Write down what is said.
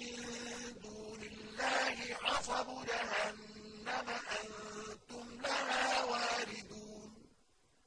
من